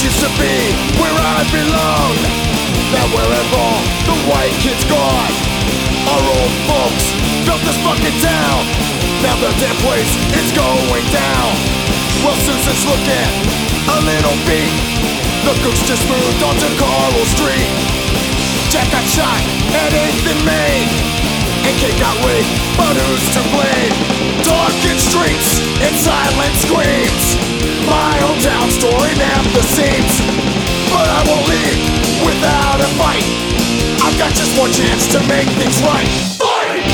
Used to be where I belong. Now wherever the white kids gone Our old folks built this fucking town. Now the damn place is going down. Well Susan's looking a little beat The cook's just moved onto Carl Street. Jack got shot at 8th and Main. And Kate got weak. but who's to blame? Darkened streets and silent screams. My hometown story napped the seams. But I won't leave without a fight. I've got just one chance to make things right. Fight!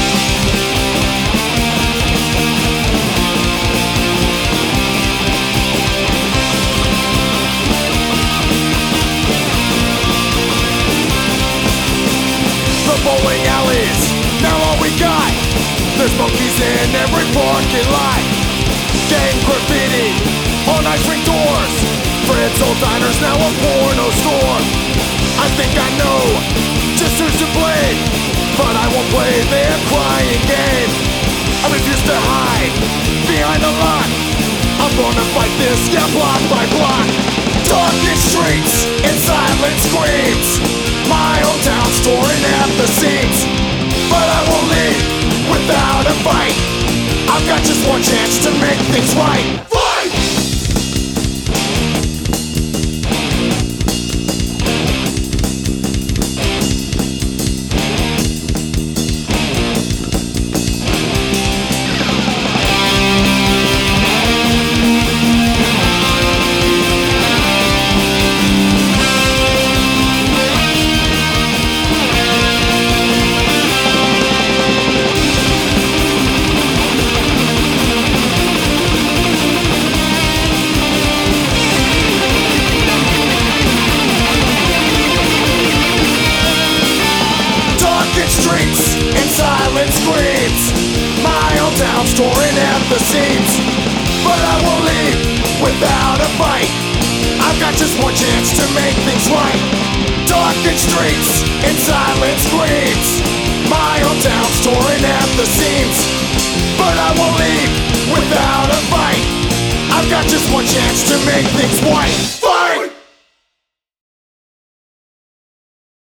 The bowling alleys, now all we got. There's monkeys in every parking lot. Gang graffiti on ice rink doors. Fred's old diner's now a porno store. I think I know just who's to blame, but I won't play their crying game. I refuse to hide behind the lock. I'm gonna fight this, yeah, block by block. Darkened streets and silent screams. My hometown story at the seams. But I won't leave without a fight. I've got just one chance to make things right. Screams. My hometown story at the seams. But I won't leave without a fight. I've got just one chance to make things right. Darkened streets and silent screams. My hometown story at the seams. But I won't leave without a fight. I've got just one chance to make things right.